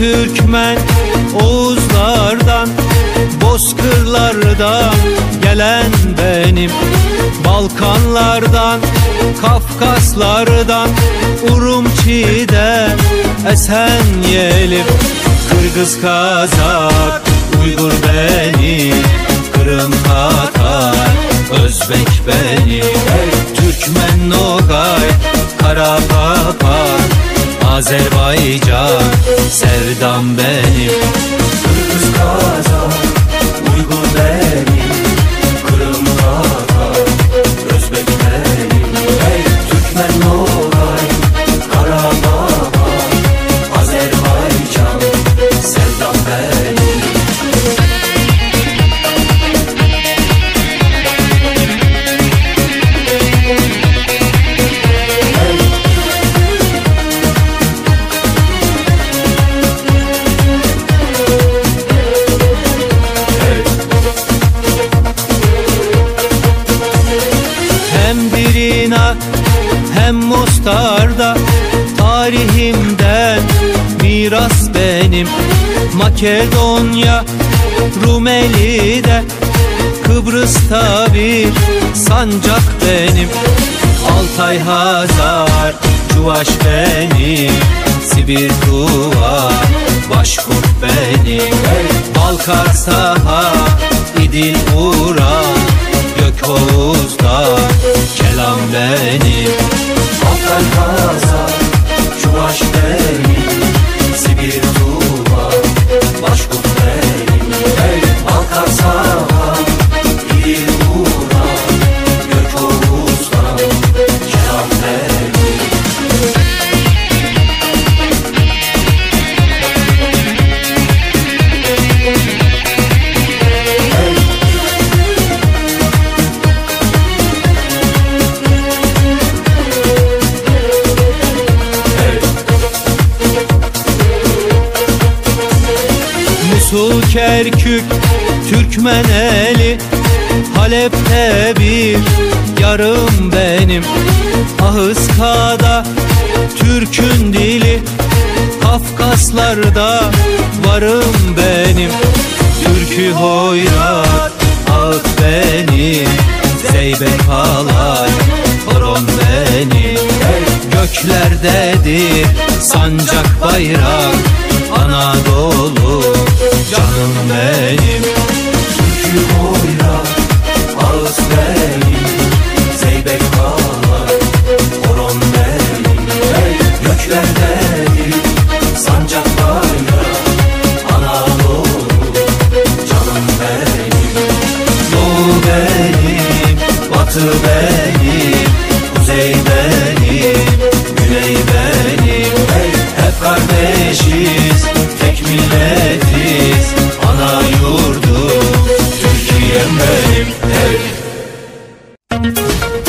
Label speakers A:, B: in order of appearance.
A: Türkmen Oğuzlardan Bozkırlardan gelen benim. Balkanlardan Kafkaslardan Urumçi'de esen yelim. Kırgız Kazak Uygur benim Kırım Tatar Özbek benim Türkmen Nogay Kara Papar Azerbaycan sevdam benim hem Mostar'da Tarihimden miras benim. Makedonya Rumeli'de Kıbrıs'ta bir sancak benim. Altay Hazar Çuvaş benim. Sibir Tuva Başkurt benim. Balkar Saha İdil Uğran Kerkük Türkmeneli Halep'te bir yarım benim. Ahıska'da Türk'ün dili Kafkaslarda varım benim. Türkü hoyrat ağıt benim Zeybek alay horon benim Göklerdedir sancak bayrak Anadolu benim
B: Türkü oyra, ağız benim, Zeybek ağlar, horon benim, hey, göklerdedir, sancak bayrağı, Anadolu, canım benim.
A: Doğu benim, batı